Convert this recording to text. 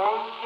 Oh.